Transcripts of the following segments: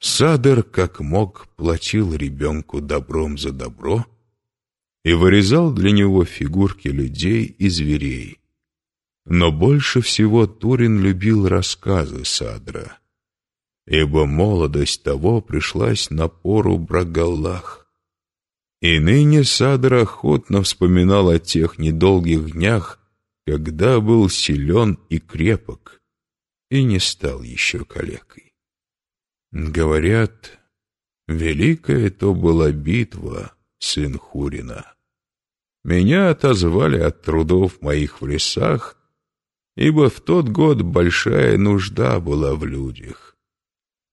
Садер, как мог, платил ребенку добром за добро и вырезал для него фигурки людей и зверей. Но больше всего Турин любил рассказы Садра, ибо молодость того пришлась на пору Брагаллах. И ныне Садр охотно вспоминал о тех недолгих днях, когда был силен и крепок, и не стал еще калекой. Говорят, великая то была битва, сын Хурина. Меня отозвали от трудов моих в лесах, ибо в тот год большая нужда была в людях.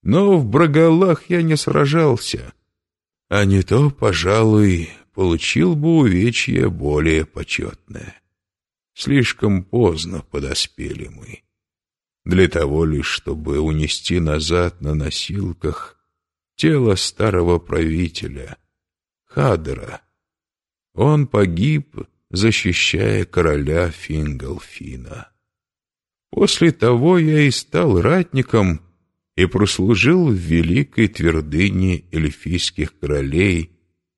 Но в Брагалах я не сражался, а не то, пожалуй, получил бы увечье более почетное. Слишком поздно подоспели мы для того лишь, чтобы унести назад на носилках тело старого правителя, Хадера. Он погиб, защищая короля Фингалфина. После того я и стал ратником и прослужил в великой твердыне эльфийских королей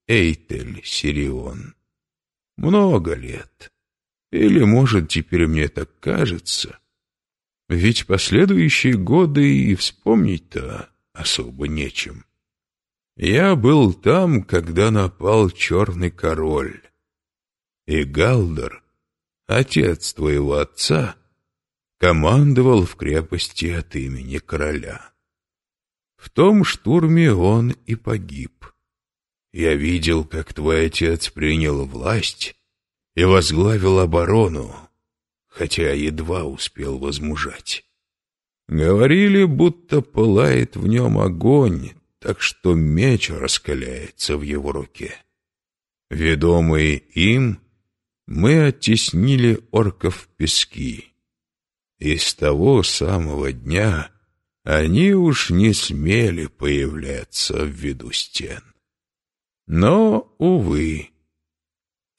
Эйтель-Сирион. Много лет. Или, может, теперь мне так кажется — ведь последующие годы и вспомнить-то особо нечем. Я был там, когда напал черный король. И Галдер, отец твоего отца, командовал в крепости от имени короля. В том штурме он и погиб. Я видел, как твой отец принял власть и возглавил оборону, хотя едва успел возмужать. Говорили, будто пылает в нем огонь, так что меч раскаляется в его руке. Ведомые им, мы оттеснили орков в пески. И с того самого дня они уж не смели появляться в виду стен. Но, увы,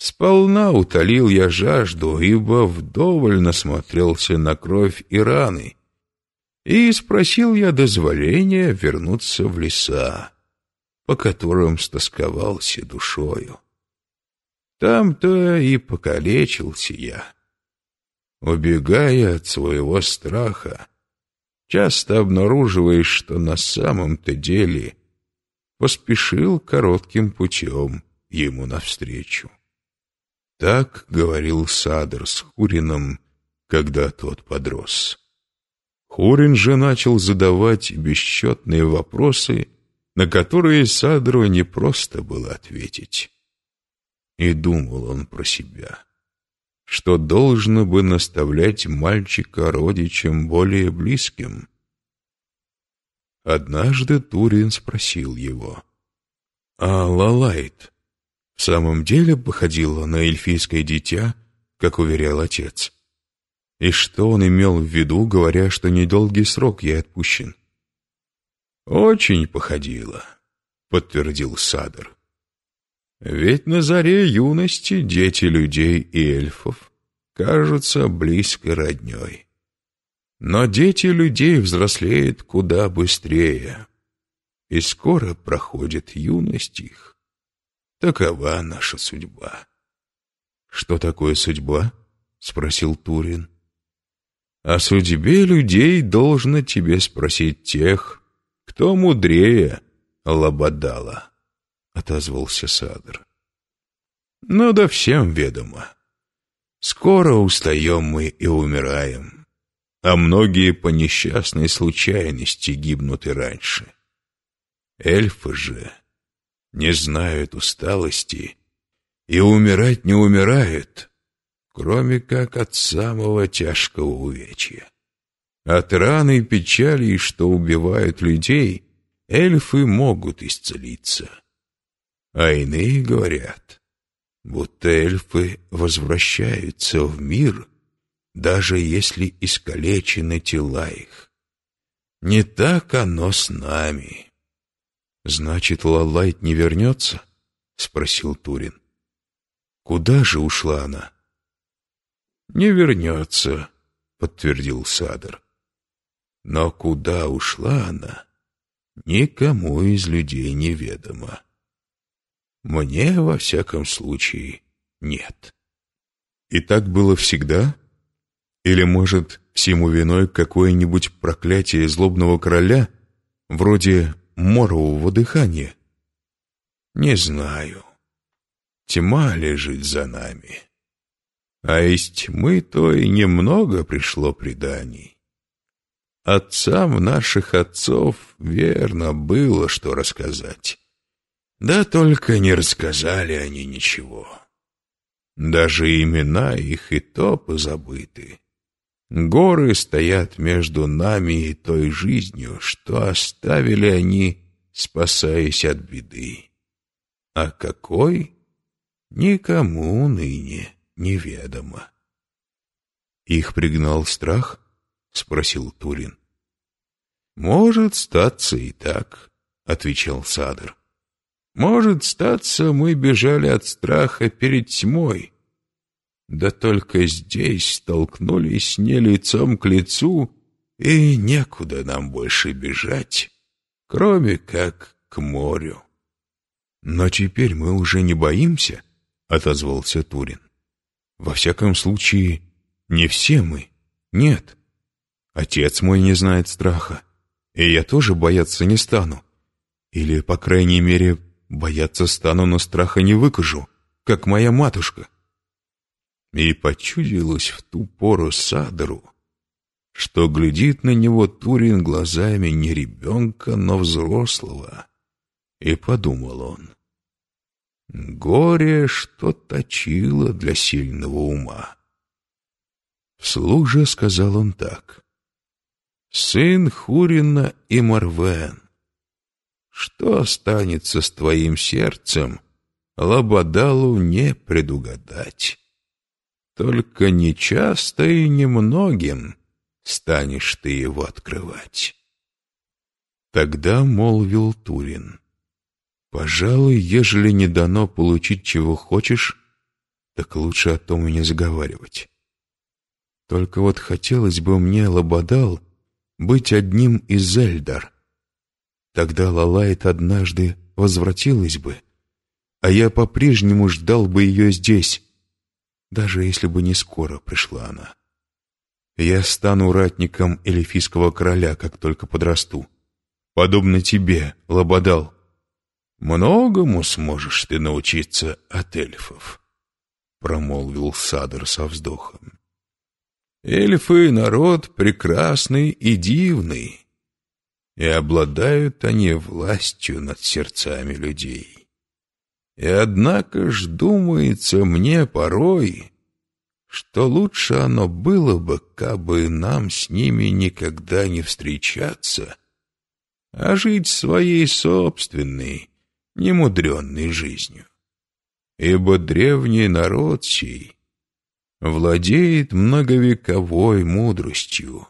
Сполна утолил я жажду, ибо вдоволь насмотрелся на кровь и раны, и спросил я дозволения вернуться в леса, по которым стосковался душою. Там-то и покалечился я. Убегая от своего страха, часто обнаруживаешь, что на самом-то деле поспешил коротким путем ему навстречу. Так говорил Садр с Хурином, когда тот подрос. Хурин же начал задавать бесчетные вопросы, на которые Садру не просто было ответить. И думал он про себя, что должно бы наставлять мальчика родичам более близким. Однажды Турин спросил его, «А Лалайт, в самом деле походила на эльфийское дитя, как уверял отец. И что он имел в виду, говоря, что недолгий срок ей отпущен? «Очень походила», — подтвердил Садр. «Ведь на заре юности дети людей и эльфов кажутся близкой родней. Но дети людей взрослеют куда быстрее, и скоро проходит юность их. Такова наша судьба. Что такое судьба? Спросил Турин. О судьбе людей должно тебе спросить тех, кто мудрее Лабадала, отозвался Садр. Но да всем ведомо. Скоро устаем мы и умираем, а многие по несчастной случайности гибнут и раньше. Эльфы же не знают усталости и умирать не умирают, кроме как от самого тяжкого увечья. От раны и печали, что убивают людей, эльфы могут исцелиться. А иные говорят, будто эльфы возвращаются в мир, даже если искалечены тела их. Не так оно с нами. «Значит, Лалайт не вернется?» — спросил Турин. «Куда же ушла она?» «Не вернется», — подтвердил Садр. «Но куда ушла она, никому из людей неведомо. Мне, во всяком случае, нет. И так было всегда? Или, может, всему виной какое-нибудь проклятие злобного короля, вроде морового дыхания? Не знаю. Тьма лежит за нами. А из тьмы то и немного пришло преданий. Отцам наших отцов верно было, что рассказать. Да только не рассказали они ничего. Даже имена их и то позабыты. Горы стоят между нами и той жизнью, что оставили они, спасаясь от беды. А какой — никому ныне неведомо. Их пригнал страх? — спросил Турин. «Может статься и так», — отвечал Садр. «Может статься, мы бежали от страха перед тьмой. Да только здесь столкнулись не лицом к лицу, и некуда нам больше бежать, кроме как к морю». «Но теперь мы уже не боимся», — отозвался Турин. «Во всяком случае, не все мы. Нет. Отец мой не знает страха, и я тоже бояться не стану. Или, по крайней мере, бояться стану, но страха не выкажу, как моя матушка». И почудилось в ту пору Садору, что глядит на него Турин глазами не ребенка, но взрослого. И подумал он, горе что точило для сильного ума. Вслух же сказал он так. «Сын Хурина и Марвен, что останется с твоим сердцем, Лабадалу не предугадать. Только нечасто и немногим станешь ты его открывать». Тогда молвил Турин. «Пожалуй, ежели не дано получить, чего хочешь, так лучше о том и не заговаривать. Только вот хотелось бы мне, Лободал, быть одним из Эльдар. Тогда Лалайт однажды возвратилась бы, а я по-прежнему ждал бы ее здесь, даже если бы не скоро пришла она. Я стану ратником эльфийского короля, как только подрасту. Подобно тебе, Лободал. «Многому сможешь ты научиться от эльфов», — промолвил Садр со вздохом. Эльфы — народ прекрасный и дивный, и обладают они властью над сердцами людей. И однако ж думается мне порой, что лучше оно было бы, кабы нам с ними никогда не встречаться, а жить своей собственной, немудренной жизнью. Ибо древний народ сей — владеет многовековой мудростью.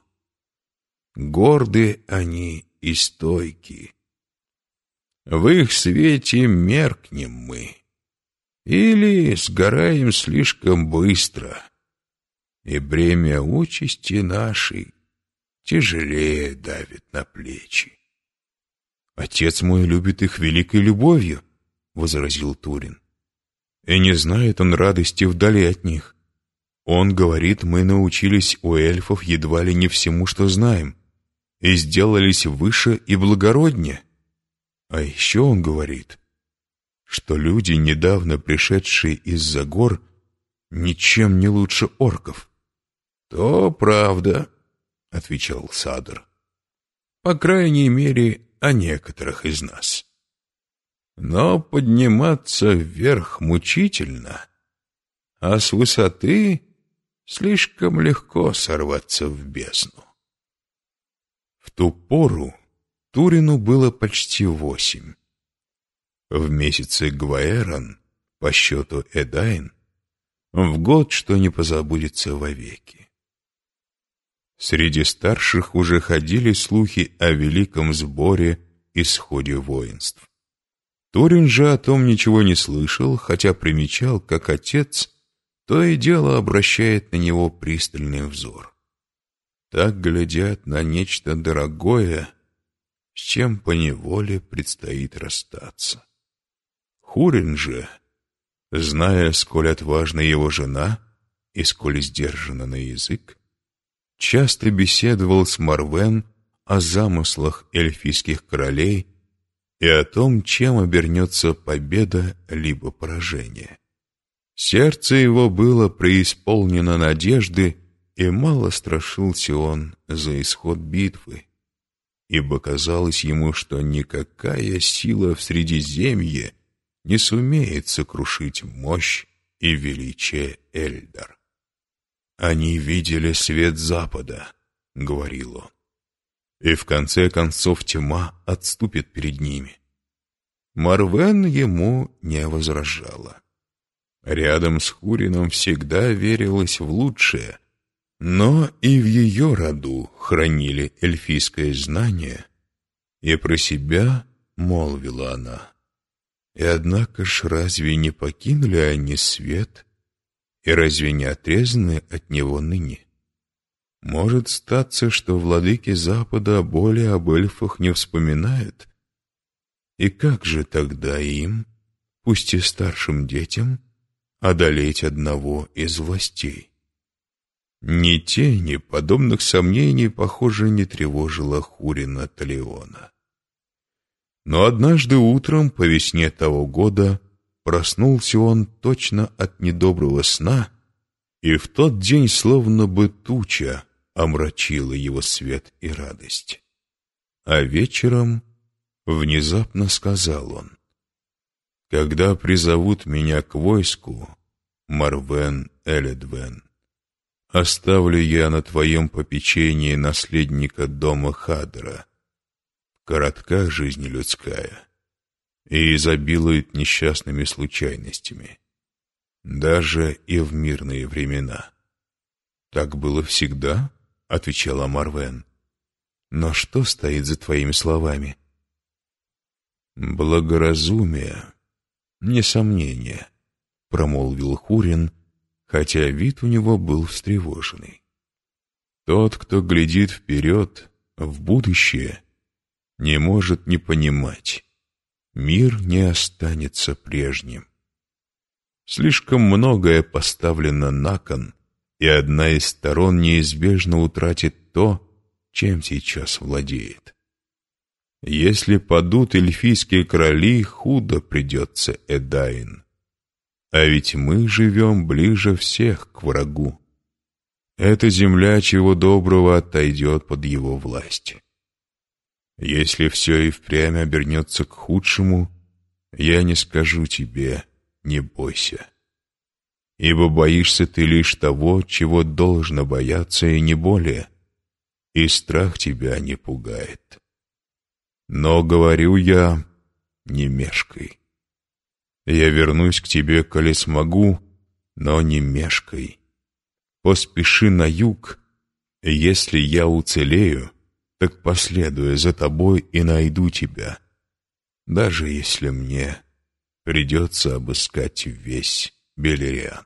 Горды они и стойки. В их свете меркнем мы или сгораем слишком быстро, и бремя участи нашей тяжелее давит на плечи. «Отец мой любит их великой любовью», — возразил Турин. «И не знает он радости вдали от них. Он говорит, мы научились у эльфов едва ли не всему, что знаем, и сделались выше и благороднее. А еще он говорит, что люди, недавно пришедшие из-за гор, ничем не лучше орков. — То правда, — отвечал Садр. — По крайней мере, о некоторых из нас. Но подниматься вверх мучительно, а с высоты слишком легко сорваться в бездну. В ту пору Турину было почти восемь. В месяце Гваэрон, по счету Эдайн, в год, что не позабудется вовеки. Среди старших уже ходили слухи о великом сборе и сходе воинств. Турин же о том ничего не слышал, хотя примечал, как отец то и дело обращает на него пристальный взор. Так глядят на нечто дорогое с чем поневоле предстоит расстаться. Хурин же, зная, сколь отважна его жена и сколь сдержана на язык, часто беседовал с Марвен о замыслах эльфийских королей и о том, чем обернется победа либо поражение. Сердце его было преисполнено надежды, и мало страшился он за исход битвы, ибо казалось ему, что никакая сила в Средиземье не сумеет сокрушить мощь и величие Эльдар. «Они видели свет Запада», — говорил он, «и в конце концов тьма отступит перед ними». Марвен ему не возражала. Рядом с Хурином всегда верилось в лучшее, но и в ее роду хранили эльфийское знание, и про себя молвила она. И однако ж разве не покинули они свет, и разве не отрезаны от него ныне? Может статься, что владыки Запада более об эльфах не вспоминают? И как же тогда им, пусть и старшим детям, одолеть одного из властей? Ни тени подобных сомнений, похоже, не тревожила Хурина Талиона. Но однажды утром по весне того года проснулся он точно от недоброго сна, и в тот день словно бы туча омрачила его свет и радость. А вечером внезапно сказал он, «Когда призовут меня к войску, Марвен Эледвен, оставлю я на твоем попечении наследника дома Хадра, коротка жизнь людская и изобилует несчастными случайностями, даже и в мирные времена. «Так было всегда?» — отвечала Марвен. «Но что стоит за твоими словами?» «Благоразумие, несомнение», — промолвил Хурин, хотя вид у него был встревоженный. «Тот, кто глядит вперед, в будущее, не может не понимать. Мир не останется прежним. Слишком многое поставлено на кон, и одна из сторон неизбежно утратит то, чем сейчас владеет. Если падут эльфийские короли, худо придется Эдаин. А ведь мы живем ближе всех к врагу. Эта земля чего доброго отойдет под его власть. Если все и впрямь обернется к худшему, я не скажу тебе, не бойся. Ибо боишься ты лишь того, чего должно бояться и не более, и страх тебя не пугает. Но, говорю я, не мешкай. Я вернусь к тебе, коли смогу, но не мешкай. Поспеши на юг, и если я уцелею, так последую за тобой и найду тебя, даже если мне придется обыскать весь Белериан.